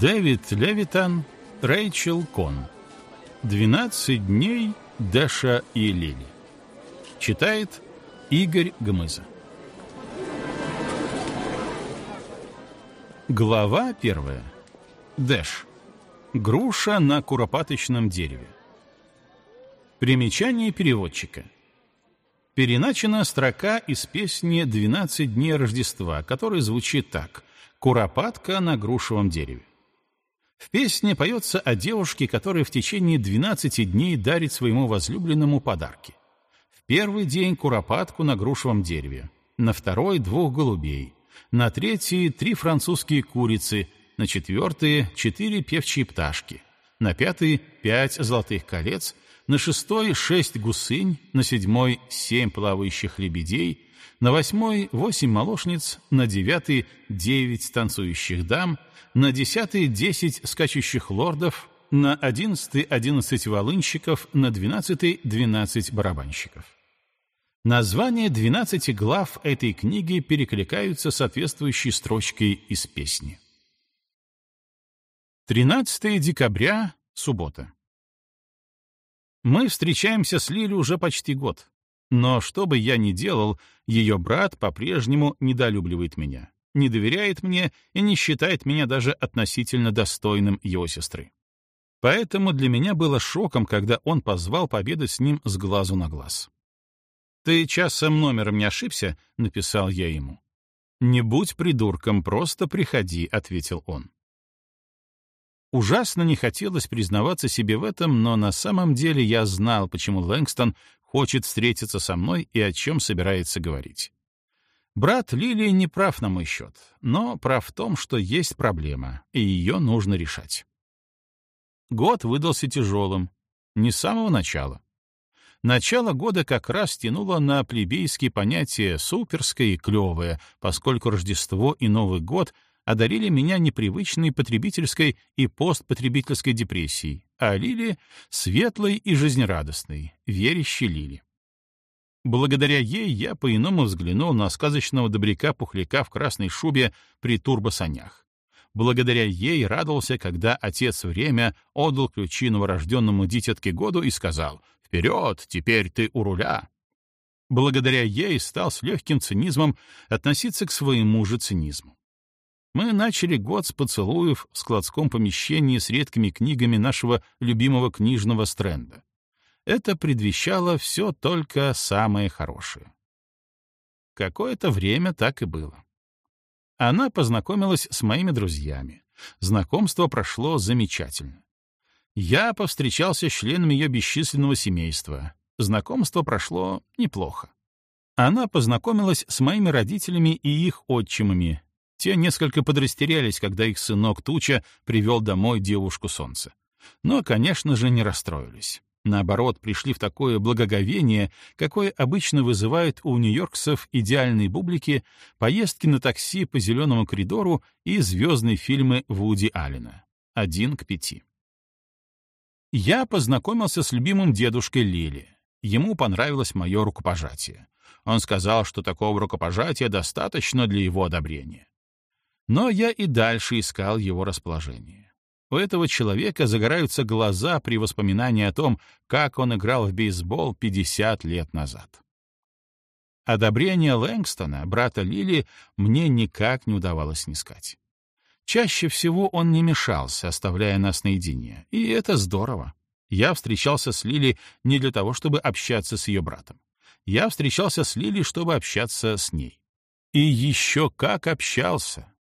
Дэвид Левитан, Рэйчел Кон. 12 дней Даша и Лили. Читает Игорь Гмыза. Глава первая. Дэш. Груша на куропаточном дереве. Примечание переводчика. Переначена строка из песни «12 дней Рождества», которая звучит так «Куропатка на грушевом дереве». В песне поется о девушке, которая в течение 12 дней дарит своему возлюбленному подарки. В первый день куропатку на грушевом дереве, на второй — двух голубей, на третий — три французские курицы, на четвертый — четыре певчие пташки, на пятый — пять золотых колец — на шестой — шесть гусынь, на седьмой — семь плавающих лебедей, на восьмой — восемь молочниц, на девятый — девять танцующих дам, на десятый — десять скачущих лордов, на одиннадцатый — одиннадцать волынщиков, на двенадцатый — двенадцать барабанщиков. Названия двенадцати глав этой книги перекликаются соответствующей строчкой из песни. 13 декабря, суббота. Мы встречаемся с Лили уже почти год. Но что бы я ни делал, ее брат по-прежнему недолюбливает меня, не доверяет мне и не считает меня даже относительно достойным его сестры. Поэтому для меня было шоком, когда он позвал победы с ним с глазу на глаз. «Ты часом номером не ошибся?» — написал я ему. «Не будь придурком, просто приходи», — ответил он. Ужасно не хотелось признаваться себе в этом, но на самом деле я знал, почему Лэнгстон хочет встретиться со мной и о чем собирается говорить. Брат Лили не прав на мой счет, но прав в том, что есть проблема, и ее нужно решать. Год выдался тяжелым, не с самого начала. Начало года как раз тянуло на плебейские понятия «суперское» и «клевое», поскольку Рождество и Новый год одарили меня непривычной потребительской и постпотребительской депрессией, а Лили — светлой и жизнерадостной, верящей Лили. Благодаря ей я по-иному взглянул на сказочного добряка-пухляка в красной шубе при турбосанях. Благодаря ей радовался, когда отец время отдал ключи новорожденному дитятке году и сказал «Вперед, теперь ты у руля!» Благодаря ей стал с легким цинизмом относиться к своему же цинизму. Мы начали год с поцелуев в складском помещении с редкими книгами нашего любимого книжного стренда. Это предвещало все только самое хорошее. Какое-то время так и было. Она познакомилась с моими друзьями. Знакомство прошло замечательно. Я повстречался с членами ее бесчисленного семейства. Знакомство прошло неплохо. Она познакомилась с моими родителями и их отчимами, те несколько подрастерялись, когда их сынок Туча привел домой девушку солнца. Но, конечно же, не расстроились. Наоборот, пришли в такое благоговение, какое обычно вызывает у нью-йоркцев идеальные бублики поездки на такси по зеленому коридору и звездные фильмы Вуди Аллена. Один к пяти. Я познакомился с любимым дедушкой Лили. Ему понравилось мое рукопожатие. Он сказал, что такого рукопожатия достаточно для его одобрения. Но я и дальше искал его расположение. У этого человека загораются глаза при воспоминании о том, как он играл в бейсбол 50 лет назад. Одобрение Лэнгстона, брата Лили, мне никак не удавалось снискать. Чаще всего он не мешался, оставляя нас наедине, и это здорово. Я встречался с Лили не для того, чтобы общаться с ее братом. Я встречался с Лили, чтобы общаться с ней. И еще как общался!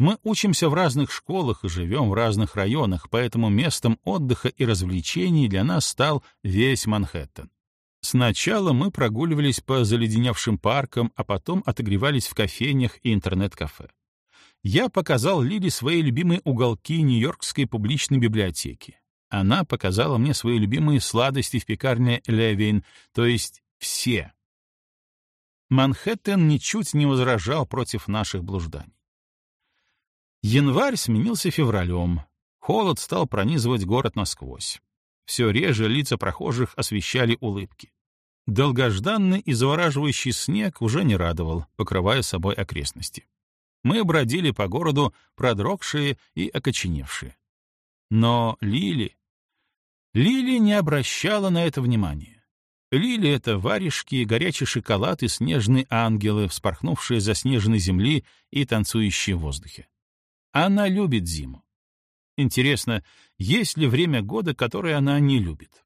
Мы учимся в разных школах и живем в разных районах, поэтому местом отдыха и развлечений для нас стал весь Манхэттен. Сначала мы прогуливались по заледеневшим паркам, а потом отогревались в кофейнях и интернет-кафе. Я показал Лили свои любимые уголки Нью-Йоркской публичной библиотеки. Она показала мне свои любимые сладости в пекарне Левин, то есть все. Манхэттен ничуть не возражал против наших блужданий. Январь сменился февралем. Холод стал пронизывать город насквозь. Все реже лица прохожих освещали улыбки. Долгожданный и завораживающий снег уже не радовал, покрывая собой окрестности. Мы бродили по городу, продрогшие и окоченевшие. Но Лили... Лили не обращала на это внимания. Лили — это варежки, горячий шоколад и снежные ангелы, вспорхнувшие за снежной земли и танцующие в воздухе. Она любит зиму. Интересно, есть ли время года, которое она не любит?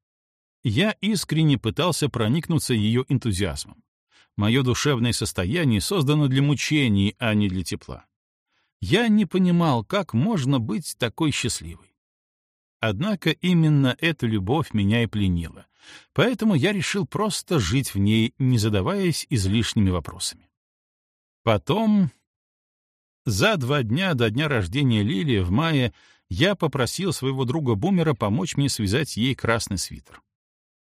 Я искренне пытался проникнуться ее энтузиазмом. Мое душевное состояние создано для мучений, а не для тепла. Я не понимал, как можно быть такой счастливой. Однако именно эта любовь меня и пленила, поэтому я решил просто жить в ней, не задаваясь излишними вопросами. Потом за два дня до дня рождения Лилии в мае я попросил своего друга Бумера помочь мне связать ей красный свитер.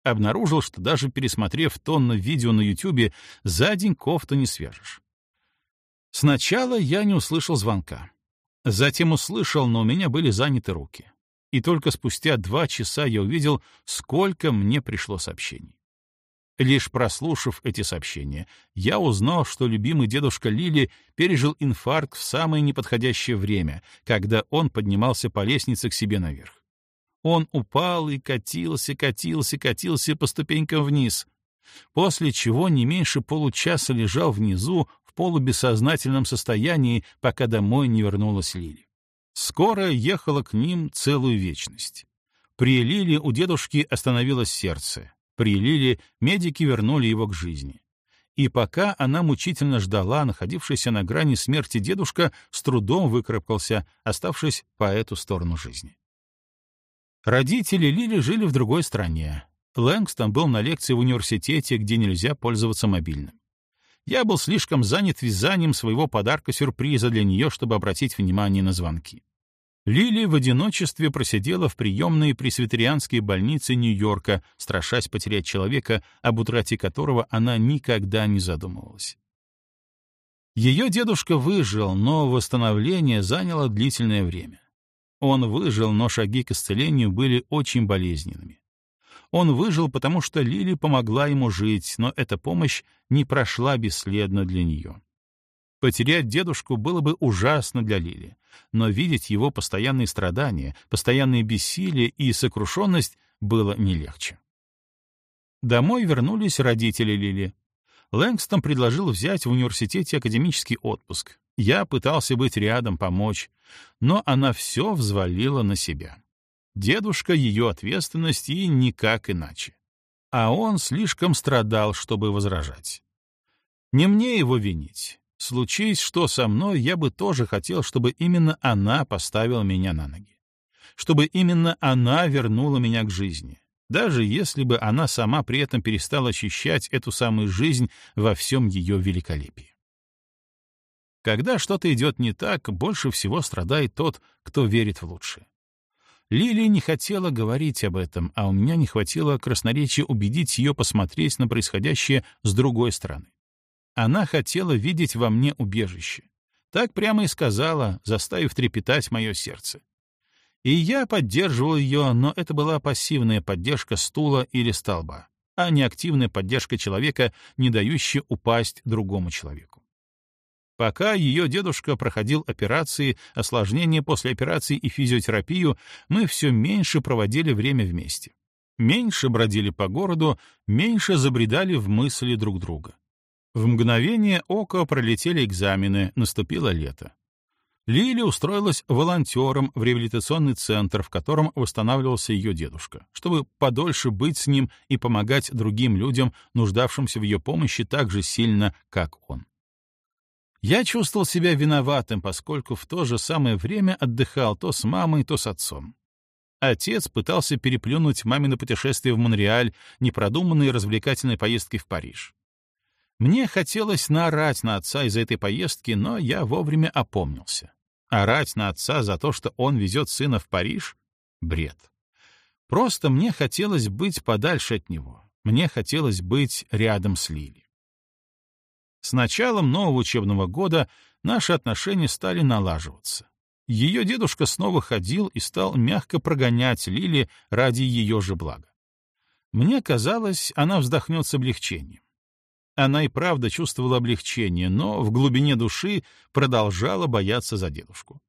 Обнаружил, что даже пересмотрев тонну видео на Ютубе, за день кофту не свяжешь. Сначала я не услышал звонка. Затем услышал, но у меня были заняты руки. И только спустя два часа я увидел, сколько мне пришло сообщений. Лишь прослушав эти сообщения, я узнал, что любимый дедушка Лили пережил инфаркт в самое неподходящее время, когда он поднимался по лестнице к себе наверх. Он упал и катился, катился, катился по ступенькам вниз, после чего не меньше получаса лежал внизу в полубессознательном состоянии, пока домой не вернулась Лили. Скоро ехала к ним целую вечность. При Лили у дедушки остановилось сердце — Прилили, медики вернули его к жизни. И пока она мучительно ждала, находившийся на грани смерти дедушка с трудом выкарабкался, оставшись по эту сторону жизни. Родители Лили жили в другой стране. Лэнгстон был на лекции в университете, где нельзя пользоваться мобильным. Я был слишком занят вязанием своего подарка-сюрприза для нее, чтобы обратить внимание на звонки. Лили в одиночестве просидела в приемной пресвитерианской больнице Нью-Йорка, страшась потерять человека, об утрате которого она никогда не задумывалась. Ее дедушка выжил, но восстановление заняло длительное время. Он выжил, но шаги к исцелению были очень болезненными. Он выжил, потому что Лили помогла ему жить, но эта помощь не прошла бесследно для нее. Потерять дедушку было бы ужасно для Лили, но видеть его постоянные страдания, постоянные бессилие и сокрушенность было не легче. Домой вернулись родители Лили. Лэнгстон предложил взять в университете академический отпуск. Я пытался быть рядом, помочь, но она все взвалила на себя. Дедушка — ее ответственность и никак иначе. А он слишком страдал, чтобы возражать. Не мне его винить. Случись, что со мной, я бы тоже хотел, чтобы именно она поставила меня на ноги. Чтобы именно она вернула меня к жизни. Даже если бы она сама при этом перестала ощущать эту самую жизнь во всем ее великолепии. Когда что-то идет не так, больше всего страдает тот, кто верит в лучшее. Лили не хотела говорить об этом, а у меня не хватило красноречия убедить ее посмотреть на происходящее с другой стороны. Она хотела видеть во мне убежище. Так прямо и сказала, заставив трепетать мое сердце. И я поддерживал ее, но это была пассивная поддержка стула или столба, а не активная поддержка человека, не дающая упасть другому человеку. Пока ее дедушка проходил операции, осложнения после операции и физиотерапию, мы все меньше проводили время вместе. Меньше бродили по городу, меньше забредали в мысли друг друга. В мгновение ока пролетели экзамены, наступило лето. Лили устроилась волонтером в реабилитационный центр, в котором восстанавливался ее дедушка, чтобы подольше быть с ним и помогать другим людям, нуждавшимся в ее помощи так же сильно, как он. Я чувствовал себя виноватым, поскольку в то же самое время отдыхал то с мамой, то с отцом. Отец пытался переплюнуть мамино путешествие в Монреаль, непродуманные развлекательные поездки в Париж. Мне хотелось наорать на отца из-за этой поездки, но я вовремя опомнился. Орать на отца за то, что он везет сына в Париж — бред. Просто мне хотелось быть подальше от него. Мне хотелось быть рядом с Лили. С началом нового учебного года наши отношения стали налаживаться. Ее дедушка снова ходил и стал мягко прогонять Лили ради ее же блага. Мне казалось, она вздохнет с облегчением. Она и правда чувствовала облегчение, но в глубине души продолжала бояться за дедушку.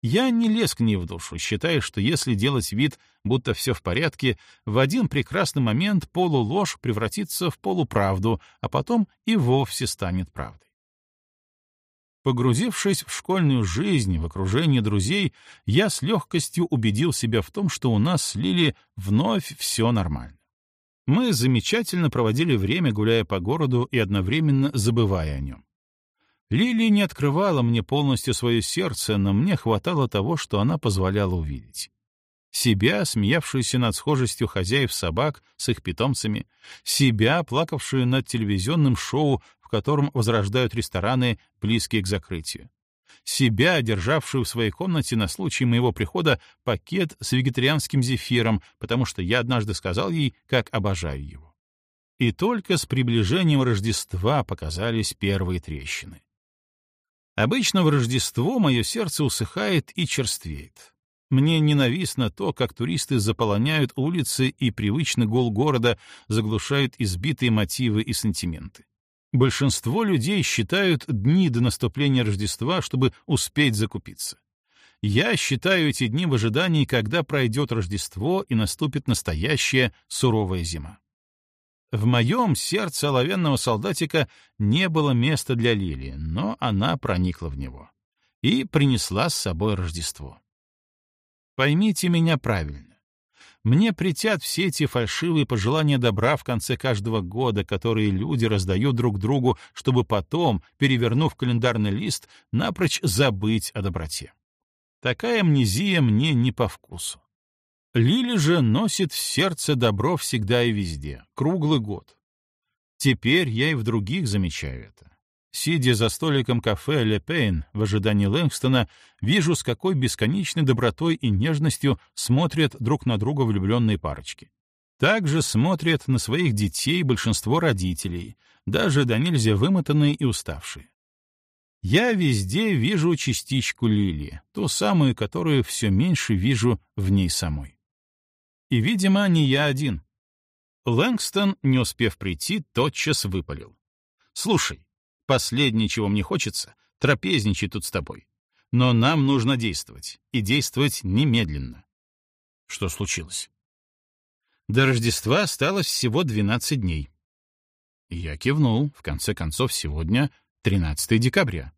Я не лез к ней в душу, считая, что если делать вид, будто все в порядке, в один прекрасный момент полуложь превратится в полуправду, а потом и вовсе станет правдой. Погрузившись в школьную жизнь, в окружение друзей, я с легкостью убедил себя в том, что у нас с Лили вновь все нормально. Мы замечательно проводили время, гуляя по городу и одновременно забывая о нем. Лили не открывала мне полностью свое сердце, но мне хватало того, что она позволяла увидеть. Себя, смеявшуюся над схожестью хозяев собак с их питомцами, себя, плакавшую над телевизионным шоу, в котором возрождают рестораны, близкие к закрытию, себя, державшую в своей комнате на случай моего прихода пакет с вегетарианским зефиром, потому что я однажды сказал ей, как обожаю его. И только с приближением Рождества показались первые трещины. Обычно в Рождество мое сердце усыхает и черствеет. Мне ненавистно то, как туристы заполоняют улицы и привычный гул города заглушают избитые мотивы и сантименты. Большинство людей считают дни до наступления Рождества, чтобы успеть закупиться. Я считаю эти дни в ожидании, когда пройдет Рождество и наступит настоящая суровая зима. В моем сердце оловянного солдатика не было места для Лили, но она проникла в него и принесла с собой Рождество. Поймите меня правильно. Мне притят все эти фальшивые пожелания добра в конце каждого года, которые люди раздают друг другу, чтобы потом, перевернув календарный лист, напрочь забыть о доброте. Такая амнезия мне не по вкусу. Лили же носит в сердце добро всегда и везде, круглый год. Теперь я и в других замечаю это. Сидя за столиком кафе «Ле Пейн» в ожидании Лэнгстона, вижу, с какой бесконечной добротой и нежностью смотрят друг на друга влюбленные парочки. Также смотрят на своих детей большинство родителей, даже до нельзя вымотанные и уставшие. Я везде вижу частичку Лили, ту самую, которую все меньше вижу в ней самой. И, видимо, не я один. Лэнгстон, не успев прийти, тотчас выпалил. «Слушай, Последнее, чего мне хочется, трапезничать тут с тобой. Но нам нужно действовать, и действовать немедленно. Что случилось? До Рождества осталось всего 12 дней. Я кивнул, в конце концов, сегодня 13 декабря.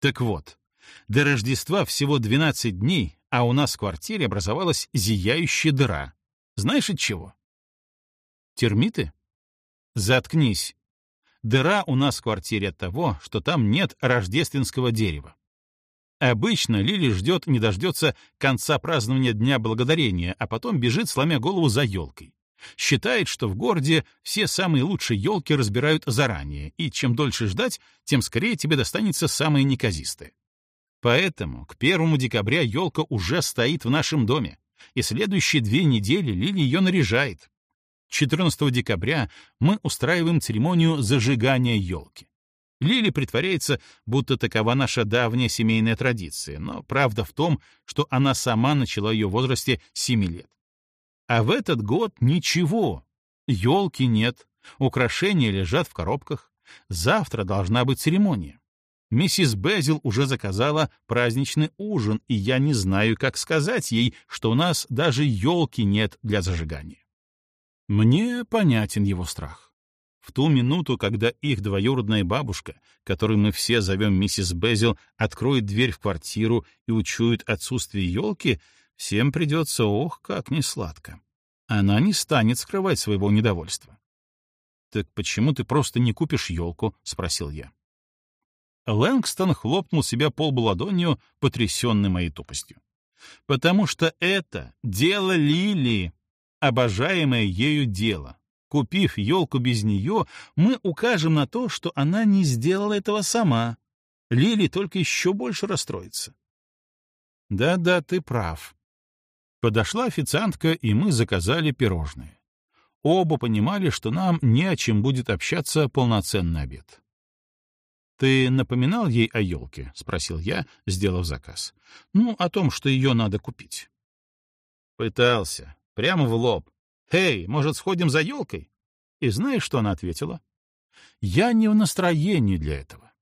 Так вот, до Рождества всего 12 дней, а у нас в квартире образовалась зияющая дыра. Знаешь от чего? Термиты? Заткнись, Дыра у нас в квартире от того, что там нет рождественского дерева. Обычно Лили ждет, не дождется конца празднования Дня Благодарения, а потом бежит, сломя голову за елкой. Считает, что в городе все самые лучшие елки разбирают заранее, и чем дольше ждать, тем скорее тебе достанется самое неказистое. Поэтому к первому декабря елка уже стоит в нашем доме, и следующие две недели Лили ее наряжает, 14 декабря мы устраиваем церемонию зажигания елки. Лили притворяется, будто такова наша давняя семейная традиция, но правда в том, что она сама начала ее в возрасте 7 лет. А в этот год ничего. Елки нет, украшения лежат в коробках. Завтра должна быть церемония. Миссис Безил уже заказала праздничный ужин, и я не знаю, как сказать ей, что у нас даже елки нет для зажигания. Мне понятен его страх. В ту минуту, когда их двоюродная бабушка, которую мы все зовем миссис Безил, откроет дверь в квартиру и учует отсутствие елки, всем придется, ох, как несладко. Она не станет скрывать своего недовольства. «Так почему ты просто не купишь елку?» — спросил я. Лэнгстон хлопнул себя полболадонью, потрясенный моей тупостью. «Потому что это дело Лилии!» обожаемое ею дело. Купив елку без нее, мы укажем на то, что она не сделала этого сама. Лили только еще больше расстроится. Да-да, ты прав. Подошла официантка, и мы заказали пирожные. Оба понимали, что нам не о чем будет общаться полноценный обед. «Ты напоминал ей о елке?» — спросил я, сделав заказ. «Ну, о том, что ее надо купить». «Пытался. Прямо в лоб. «Эй, может, сходим за елкой?» И знаешь, что она ответила? «Я не в настроении для этого».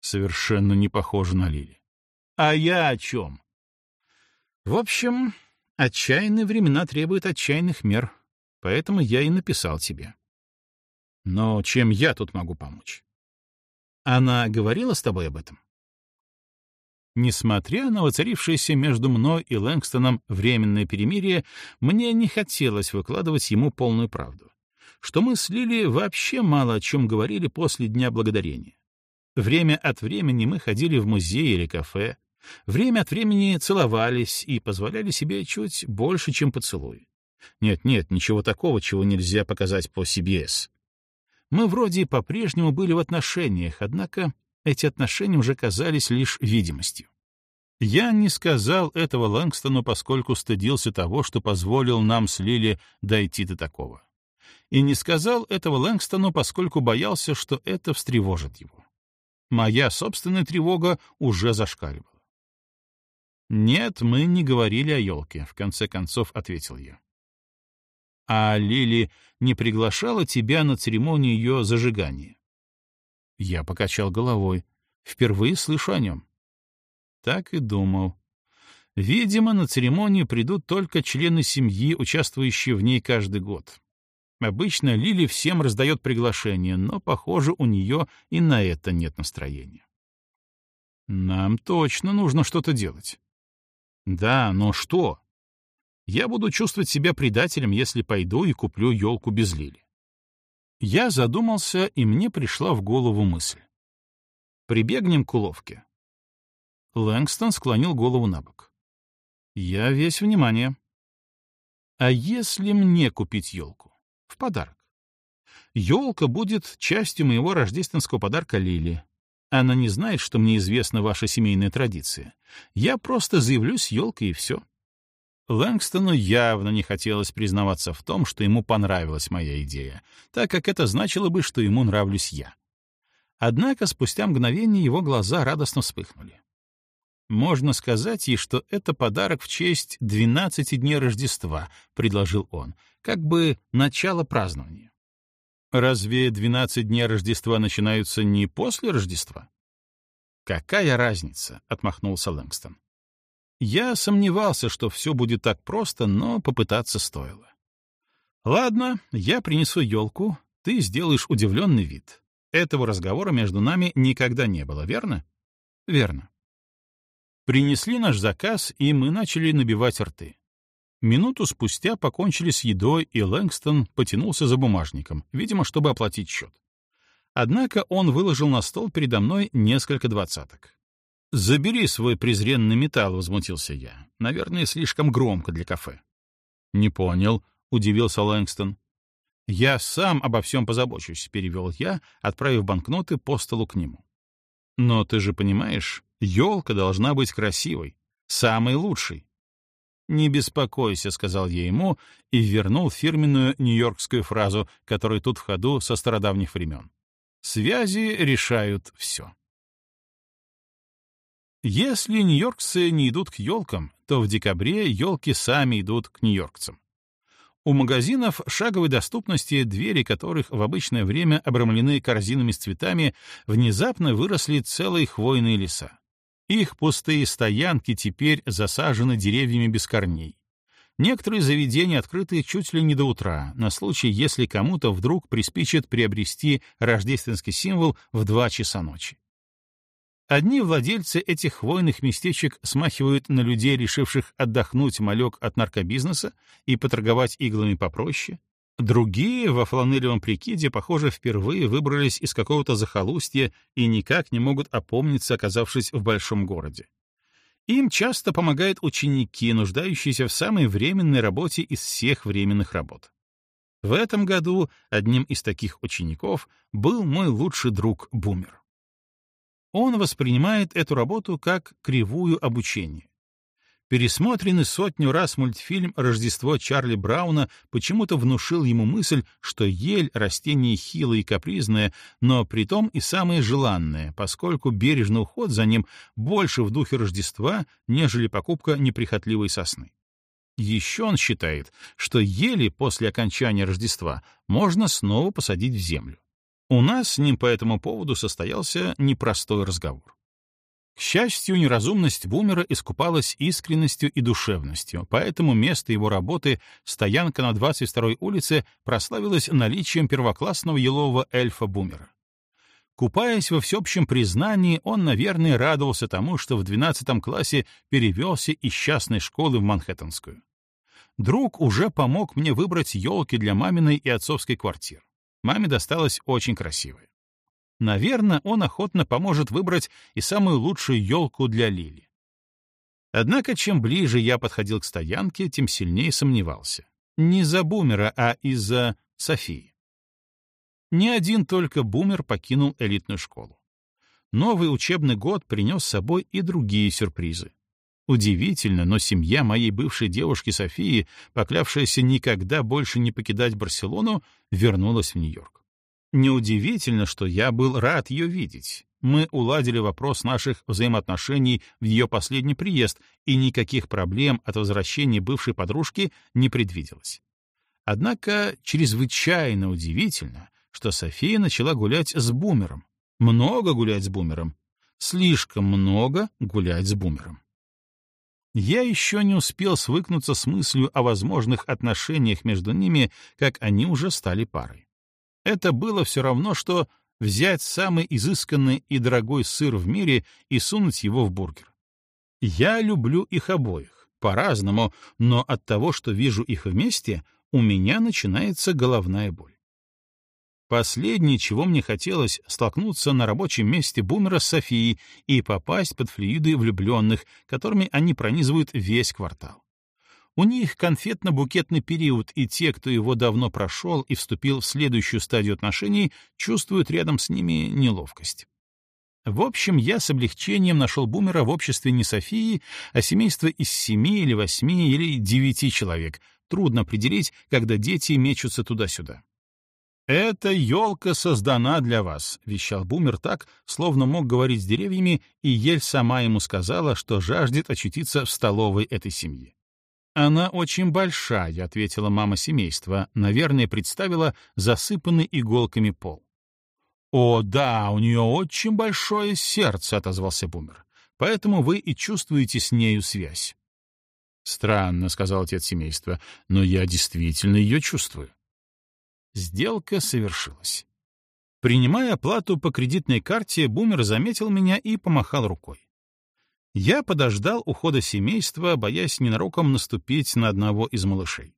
Совершенно не похоже на Лили. «А я о чем?» В общем, отчаянные времена требуют отчаянных мер, поэтому я и написал тебе. Но чем я тут могу помочь? Она говорила с тобой об этом? Несмотря на воцарившееся между мной и Лэнгстоном временное перемирие, мне не хотелось выкладывать ему полную правду. Что мы с Лили вообще мало о чем говорили после Дня Благодарения. Время от времени мы ходили в музей или кафе, время от времени целовались и позволяли себе чуть больше, чем поцелуй. Нет-нет, ничего такого, чего нельзя показать по CBS. Мы вроде по-прежнему были в отношениях, однако эти отношения уже казались лишь видимостью. Я не сказал этого Лэнгстону, поскольку стыдился того, что позволил нам с Лили дойти до такого. И не сказал этого Лэнгстону, поскольку боялся, что это встревожит его. Моя собственная тревога уже зашкаливала. «Нет, мы не говорили о елке», — в конце концов ответил я. «А Лили не приглашала тебя на церемонию ее зажигания?» Я покачал головой. Впервые слышу о нем. Так и думал. Видимо, на церемонию придут только члены семьи, участвующие в ней каждый год. Обычно Лили всем раздает приглашение, но, похоже, у нее и на это нет настроения. Нам точно нужно что-то делать. Да, но что? Я буду чувствовать себя предателем, если пойду и куплю елку без Лили. Я задумался, и мне пришла в голову мысль. «Прибегнем к уловке». Лэнгстон склонил голову на бок. «Я весь внимание». «А если мне купить елку? В подарок?» «Елка будет частью моего рождественского подарка Лили. Она не знает, что мне известна ваша семейная традиция. Я просто заявлюсь елкой и все». Лэнгстону явно не хотелось признаваться в том, что ему понравилась моя идея, так как это значило бы, что ему нравлюсь я. Однако спустя мгновение его глаза радостно вспыхнули. «Можно сказать ей, что это подарок в честь 12 дней Рождества», — предложил он, — «как бы начало празднования». «Разве 12 дней Рождества начинаются не после Рождества?» «Какая разница?» — отмахнулся Лэнгстон. Я сомневался, что все будет так просто, но попытаться стоило. «Ладно, я принесу елку, ты сделаешь удивленный вид. Этого разговора между нами никогда не было, верно?» «Верно». Принесли наш заказ, и мы начали набивать рты. Минуту спустя покончили с едой, и Лэнгстон потянулся за бумажником, видимо, чтобы оплатить счет. Однако он выложил на стол передо мной несколько двадцаток. «Забери свой презренный металл», — возмутился я. «Наверное, слишком громко для кафе». «Не понял», — удивился Лэнгстон. «Я сам обо всем позабочусь», — перевел я, отправив банкноты по столу к нему. «Но ты же понимаешь, елка должна быть красивой, самой лучшей». «Не беспокойся», — сказал я ему и вернул фирменную нью-йоркскую фразу, которая тут в ходу со стародавних времен. «Связи решают все». Если нью-йоркцы не идут к елкам, то в декабре елки сами идут к нью-йоркцам. У магазинов шаговой доступности, двери которых в обычное время обрамлены корзинами с цветами, внезапно выросли целые хвойные леса. Их пустые стоянки теперь засажены деревьями без корней. Некоторые заведения открыты чуть ли не до утра, на случай, если кому-то вдруг приспичит приобрести рождественский символ в 2 часа ночи. Одни владельцы этих хвойных местечек смахивают на людей, решивших отдохнуть малек от наркобизнеса и поторговать иглами попроще. Другие во фланелевом прикиде, похоже, впервые выбрались из какого-то захолустья и никак не могут опомниться, оказавшись в большом городе. Им часто помогают ученики, нуждающиеся в самой временной работе из всех временных работ. В этом году одним из таких учеников был мой лучший друг Бумер он воспринимает эту работу как кривую обучение. Пересмотренный сотню раз мультфильм «Рождество Чарли Брауна» почему-то внушил ему мысль, что ель — растение хилое и капризное, но при том и самое желанное, поскольку бережный уход за ним больше в духе Рождества, нежели покупка неприхотливой сосны. Еще он считает, что ели после окончания Рождества можно снова посадить в землю. У нас с ним по этому поводу состоялся непростой разговор. К счастью, неразумность Бумера искупалась искренностью и душевностью, поэтому место его работы, стоянка на 22-й улице, прославилась наличием первоклассного елового эльфа Бумера. Купаясь во всеобщем признании, он, наверное, радовался тому, что в 12 классе перевелся из частной школы в Манхэттенскую. Друг уже помог мне выбрать елки для маминой и отцовской квартир. Маме досталась очень красивая. Наверное, он охотно поможет выбрать и самую лучшую елку для Лили. Однако, чем ближе я подходил к стоянке, тем сильнее сомневался. Не из-за бумера, а из-за Софии. Не один только бумер покинул элитную школу. Новый учебный год принес с собой и другие сюрпризы. Удивительно, но семья моей бывшей девушки Софии, поклявшаяся никогда больше не покидать Барселону, вернулась в Нью-Йорк. Неудивительно, что я был рад ее видеть. Мы уладили вопрос наших взаимоотношений в ее последний приезд, и никаких проблем от возвращения бывшей подружки не предвиделось. Однако чрезвычайно удивительно, что София начала гулять с бумером. Много гулять с бумером. Слишком много гулять с бумером. Я еще не успел свыкнуться с мыслью о возможных отношениях между ними, как они уже стали парой. Это было все равно, что взять самый изысканный и дорогой сыр в мире и сунуть его в бургер. Я люблю их обоих, по-разному, но от того, что вижу их вместе, у меня начинается головная боль. Последнее, чего мне хотелось, столкнуться на рабочем месте бумера с Софией и попасть под флюиды влюбленных, которыми они пронизывают весь квартал. У них конфетно-букетный период, и те, кто его давно прошел и вступил в следующую стадию отношений, чувствуют рядом с ними неловкость. В общем, я с облегчением нашел бумера в обществе не Софии, а семейства из семи или восьми или девяти человек. Трудно определить, когда дети мечутся туда-сюда. Эта елка создана для вас», — вещал Бумер так, словно мог говорить с деревьями, и Ель сама ему сказала, что жаждет очутиться в столовой этой семьи. «Она очень большая», — ответила мама семейства, наверное, представила засыпанный иголками пол. «О, да, у нее очень большое сердце», — отозвался Бумер. «Поэтому вы и чувствуете с нею связь». «Странно», — сказал отец семейства, — «но я действительно ее чувствую». Сделка совершилась. Принимая оплату по кредитной карте, Бумер заметил меня и помахал рукой. Я подождал ухода семейства, боясь ненароком наступить на одного из малышей.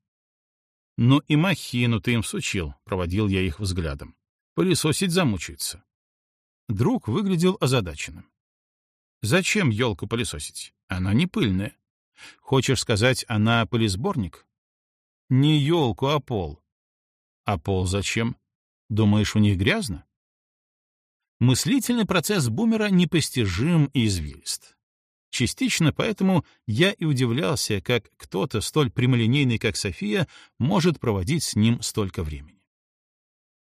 «Ну и махину ты им сучил», — проводил я их взглядом. «Пылесосить замучается». Друг выглядел озадаченным. «Зачем елку пылесосить? Она не пыльная. Хочешь сказать, она пылесборник?» «Не елку, а пол», а пол зачем? Думаешь, у них грязно? Мыслительный процесс бумера непостижим и извилист. Частично поэтому я и удивлялся, как кто-то столь прямолинейный, как София, может проводить с ним столько времени.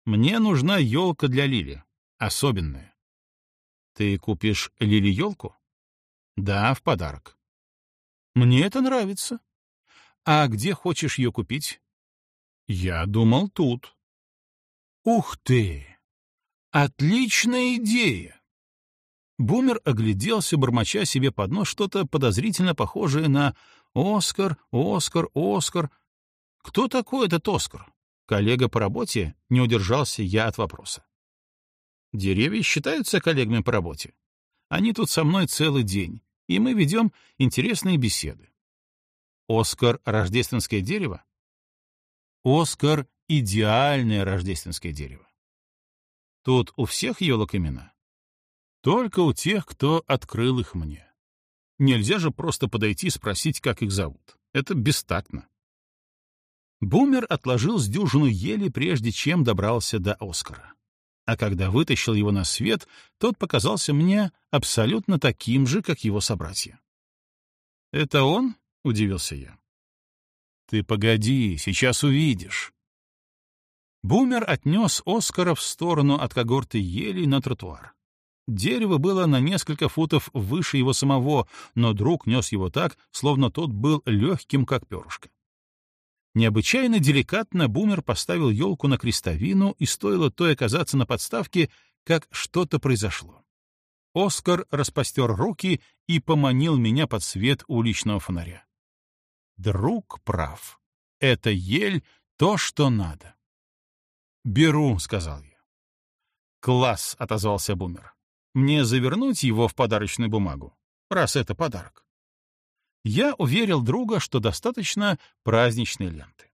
Мне нужна елка для Лили, особенная. Ты купишь Лили елку? Да, в подарок. Мне это нравится. А где хочешь ее купить? Я думал тут. Ух ты! Отличная идея! Бумер огляделся, бормоча себе под нос что-то подозрительно похожее на «Оскар, Оскар, Оскар». Кто такой этот Оскар? Коллега по работе? Не удержался я от вопроса. Деревья считаются коллегами по работе. Они тут со мной целый день, и мы ведем интересные беседы. Оскар — рождественское дерево? Оскар — идеальное рождественское дерево. Тут у всех елок имена? Только у тех, кто открыл их мне. Нельзя же просто подойти и спросить, как их зовут. Это бестактно. Бумер отложил с дюжину ели, прежде чем добрался до Оскара. А когда вытащил его на свет, тот показался мне абсолютно таким же, как его собратья. «Это он?» — удивился я. Ты погоди, сейчас увидишь. Бумер отнес Оскара в сторону от когорты елей на тротуар. Дерево было на несколько футов выше его самого, но друг нес его так, словно тот был легким, как перышко. Необычайно деликатно Бумер поставил елку на крестовину, и стоило той оказаться на подставке, как что-то произошло. Оскар распостер руки и поманил меня под свет уличного фонаря друг прав. Это ель то, что надо. «Беру», — сказал я. «Класс», — отозвался Бумер. «Мне завернуть его в подарочную бумагу, раз это подарок». Я уверил друга, что достаточно праздничной ленты.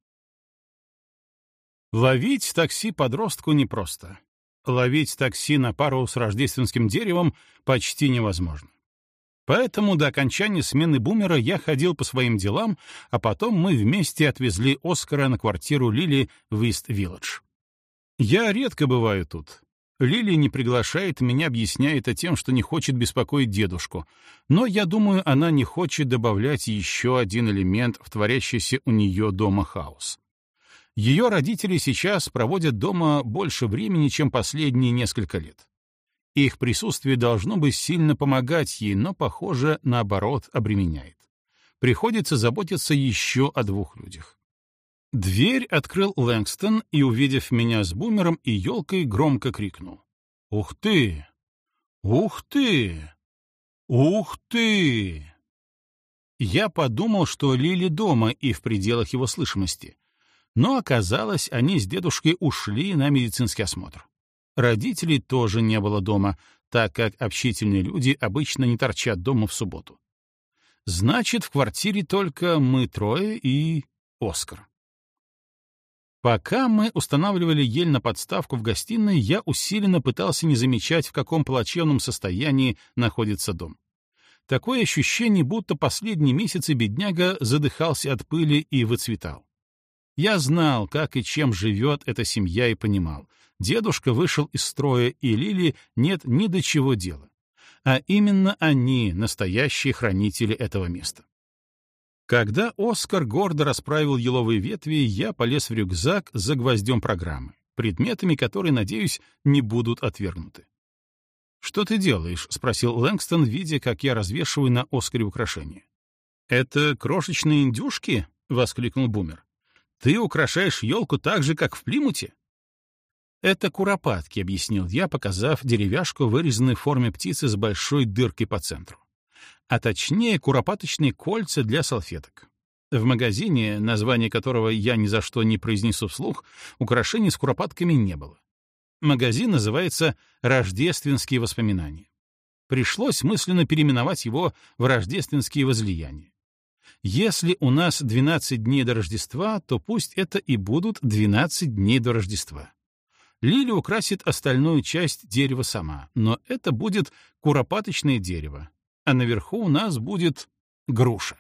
Ловить такси подростку непросто. Ловить такси на пару с рождественским деревом почти невозможно. Поэтому до окончания смены Бумера я ходил по своим делам, а потом мы вместе отвезли Оскара на квартиру Лили в Ист-Вилледж. Я редко бываю тут. Лили не приглашает меня, объясняя это тем, что не хочет беспокоить дедушку. Но я думаю, она не хочет добавлять еще один элемент в творящийся у нее дома хаос. Ее родители сейчас проводят дома больше времени, чем последние несколько лет. Их присутствие должно бы сильно помогать ей, но, похоже, наоборот, обременяет. Приходится заботиться еще о двух людях. Дверь открыл Лэнгстон и, увидев меня с бумером и елкой, громко крикнул. «Ух ты! Ух ты! Ух ты!» Я подумал, что Лили дома и в пределах его слышимости, но оказалось, они с дедушкой ушли на медицинский осмотр. Родителей тоже не было дома, так как общительные люди обычно не торчат дома в субботу. Значит, в квартире только мы трое и Оскар. Пока мы устанавливали ель на подставку в гостиной, я усиленно пытался не замечать, в каком плачевном состоянии находится дом. Такое ощущение, будто последние месяцы бедняга задыхался от пыли и выцветал. Я знал, как и чем живет эта семья и понимал. Дедушка вышел из строя, и Лили нет ни до чего дела. А именно они — настоящие хранители этого места. Когда Оскар гордо расправил еловые ветви, я полез в рюкзак за гвоздем программы, предметами которые, надеюсь, не будут отвергнуты. «Что ты делаешь?» — спросил Лэнгстон, видя, как я развешиваю на Оскаре украшения. «Это крошечные индюшки?» — воскликнул Бумер. Ты украшаешь елку так же, как в Плимуте? Это куропатки, объяснил я, показав деревяшку, вырезанную в форме птицы с большой дыркой по центру. А точнее, куропаточные кольца для салфеток. В магазине, название которого я ни за что не произнесу вслух, украшений с куропатками не было. Магазин называется «Рождественские воспоминания». Пришлось мысленно переименовать его в «Рождественские возлияния». Если у нас 12 дней до Рождества, то пусть это и будут 12 дней до Рождества. Лили украсит остальную часть дерева сама, но это будет куропаточное дерево, а наверху у нас будет груша.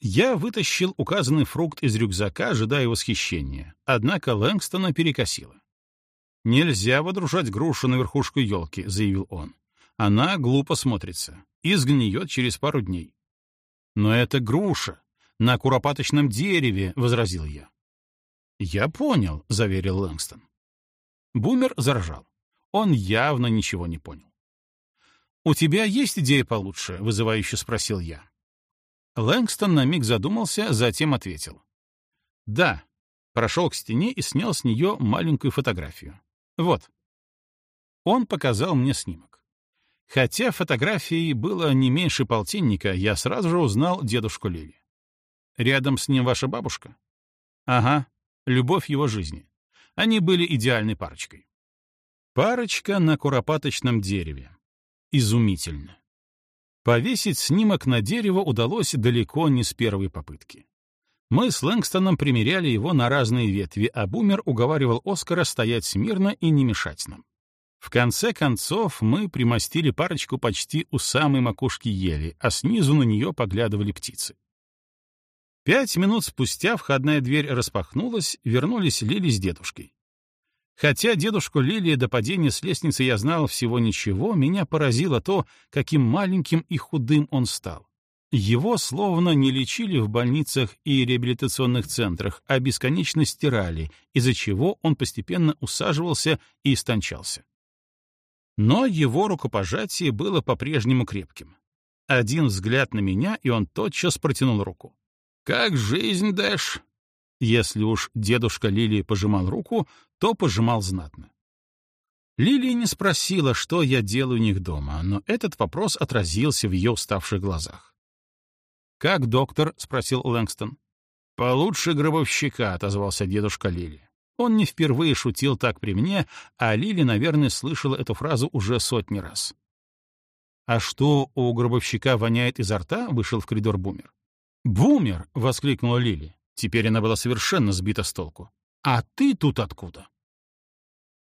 Я вытащил указанный фрукт из рюкзака, ожидая восхищения, однако Лэнгстона перекосило. «Нельзя водружать грушу на верхушку елки», — заявил он. «Она глупо смотрится и сгниет через пару дней». «Но это груша. На куропаточном дереве», — возразил я. «Я понял», — заверил Лэнгстон. Бумер заржал. Он явно ничего не понял. «У тебя есть идея получше?» — вызывающе спросил я. Лэнгстон на миг задумался, затем ответил. «Да». Прошел к стене и снял с нее маленькую фотографию. «Вот». Он показал мне снимок. Хотя фотографии было не меньше полтинника, я сразу же узнал дедушку Лили. Рядом с ним ваша бабушка? Ага, любовь его жизни. Они были идеальной парочкой. Парочка на куропаточном дереве. Изумительно. Повесить снимок на дерево удалось далеко не с первой попытки. Мы с Лэнгстоном примеряли его на разные ветви, а Бумер уговаривал Оскара стоять смирно и не мешать нам. В конце концов мы примостили парочку почти у самой макушки ели, а снизу на нее поглядывали птицы. Пять минут спустя входная дверь распахнулась, вернулись Лили с дедушкой. Хотя дедушку Лили до падения с лестницы я знал всего ничего, меня поразило то, каким маленьким и худым он стал. Его словно не лечили в больницах и реабилитационных центрах, а бесконечно стирали, из-за чего он постепенно усаживался и истончался. Но его рукопожатие было по-прежнему крепким. Один взгляд на меня, и он тотчас протянул руку. «Как жизнь, Дэш?» Если уж дедушка Лилии пожимал руку, то пожимал знатно. Лилия не спросила, что я делаю у них дома, но этот вопрос отразился в ее уставших глазах. «Как доктор?» — спросил Лэнгстон. «Получше гробовщика», — отозвался дедушка Лили. Он не впервые шутил так при мне, а Лили, наверное, слышала эту фразу уже сотни раз. «А что, у гробовщика воняет изо рта?» — вышел в коридор Бумер. «Бумер!» — воскликнула Лили. Теперь она была совершенно сбита с толку. «А ты тут откуда?»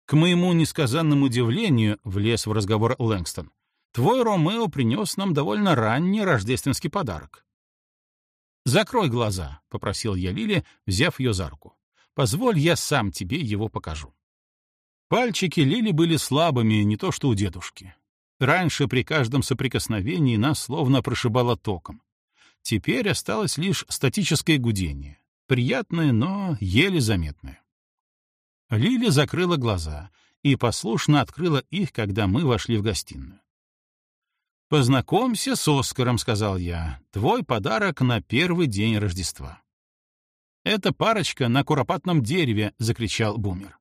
К моему несказанному удивлению влез в разговор Лэнгстон. «Твой Ромео принес нам довольно ранний рождественский подарок». «Закрой глаза», — попросил я Лили, взяв ее за руку. Позволь, я сам тебе его покажу. Пальчики Лили были слабыми, не то что у дедушки. Раньше при каждом соприкосновении нас словно прошибало током. Теперь осталось лишь статическое гудение. Приятное, но еле заметное. Лили закрыла глаза и послушно открыла их, когда мы вошли в гостиную. «Познакомься с Оскаром», — сказал я. «Твой подарок на первый день Рождества». «Это парочка на куропатном дереве!» — закричал Бумер.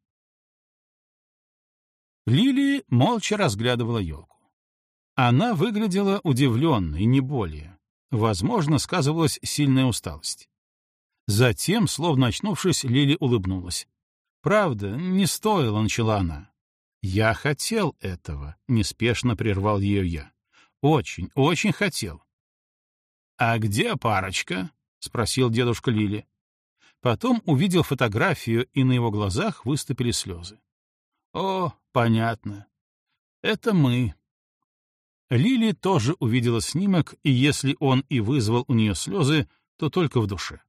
Лили молча разглядывала елку. Она выглядела удивленной, не более. Возможно, сказывалась сильная усталость. Затем, словно очнувшись, Лили улыбнулась. «Правда, не стоило», — начала она. «Я хотел этого», — неспешно прервал ее я. «Очень, очень хотел». «А где парочка?» — спросил дедушка Лили. Потом, увидел фотографию, и на его глазах выступили слезы. «О, понятно. Это мы». Лили тоже увидела снимок, и если он и вызвал у нее слезы, то только в душе.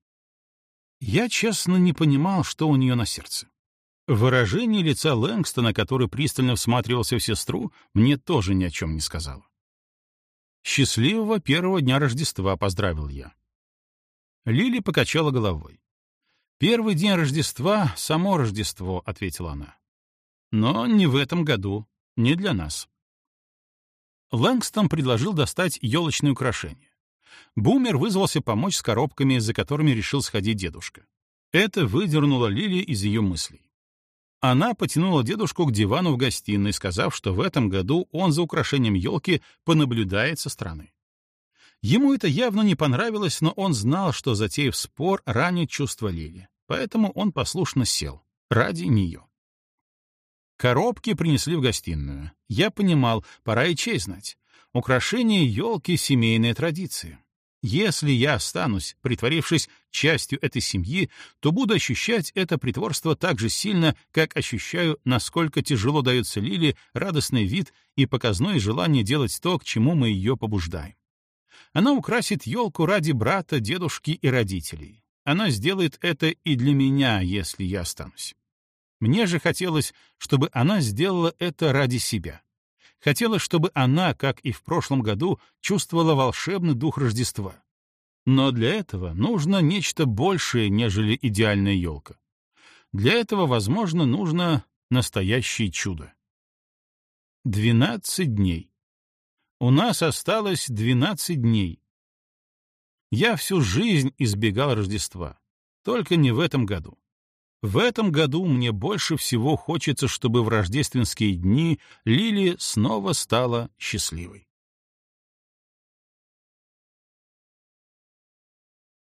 Я, честно, не понимал, что у нее на сердце. Выражение лица Лэнгстона, который пристально всматривался в сестру, мне тоже ни о чем не сказало. «Счастливого первого дня Рождества!» — поздравил я. Лили покачала головой. «Первый день Рождества — само Рождество», — ответила она. «Но не в этом году, не для нас». Лэнгстон предложил достать елочные украшения. Бумер вызвался помочь с коробками, за которыми решил сходить дедушка. Это выдернуло Лили из ее мыслей. Она потянула дедушку к дивану в гостиной, сказав, что в этом году он за украшением елки понаблюдает со стороны. Ему это явно не понравилось, но он знал, что, затеяв спор, ранит чувство Лили. Поэтому он послушно сел. Ради нее. Коробки принесли в гостиную. Я понимал, пора и честь знать. Украшение елки — семейная традиция. Если я останусь, притворившись частью этой семьи, то буду ощущать это притворство так же сильно, как ощущаю, насколько тяжело дается Лили радостный вид и показное желание делать то, к чему мы ее побуждаем. Она украсит елку ради брата, дедушки и родителей. Она сделает это и для меня, если я останусь. Мне же хотелось, чтобы она сделала это ради себя. Хотелось, чтобы она, как и в прошлом году, чувствовала волшебный дух Рождества. Но для этого нужно нечто большее, нежели идеальная елка. Для этого, возможно, нужно настоящее чудо. 12 дней. У нас осталось 12 дней. Я всю жизнь избегал Рождества. Только не в этом году. В этом году мне больше всего хочется, чтобы в рождественские дни Лили снова стала счастливой.